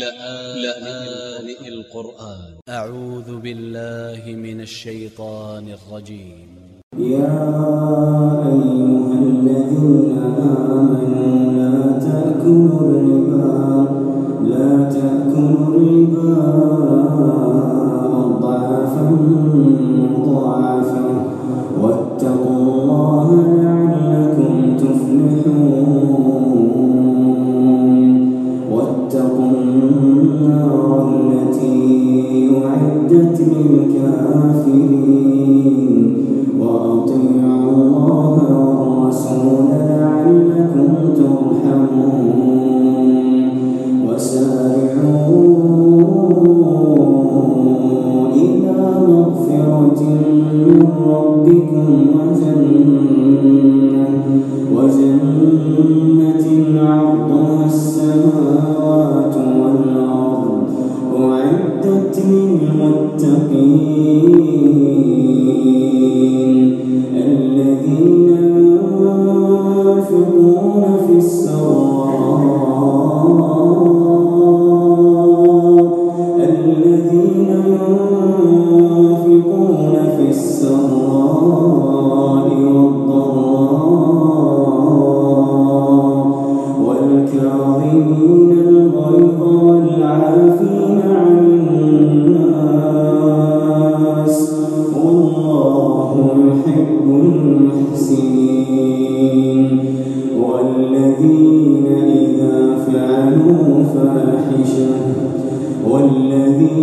لآن القرآن. أ ع و ذ ب ا ل ل ه من ا ل ش ي ط ا ن ا ل ر ج ي م يا أيها ا ل ذ ي الذين آمنوا لا تأكلوا الربا. في السراء والضراء والكاظمين الغيظ والعافين.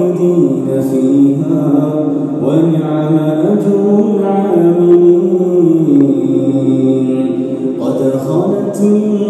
خالدين فيها ونعم أجر قد خلت من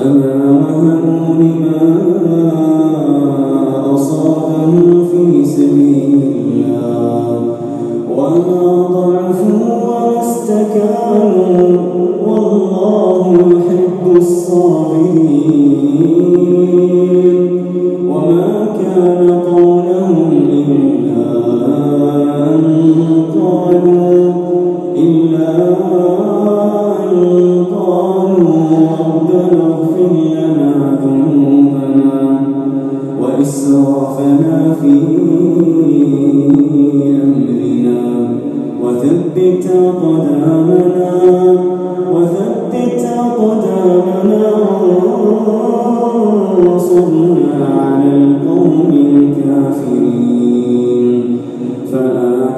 فما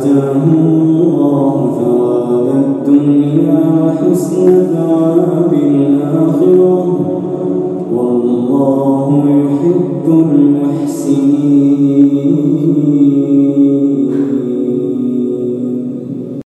وآتاهم الله ثواب الدنيا وحسن ثواب الآخرة. والله يحب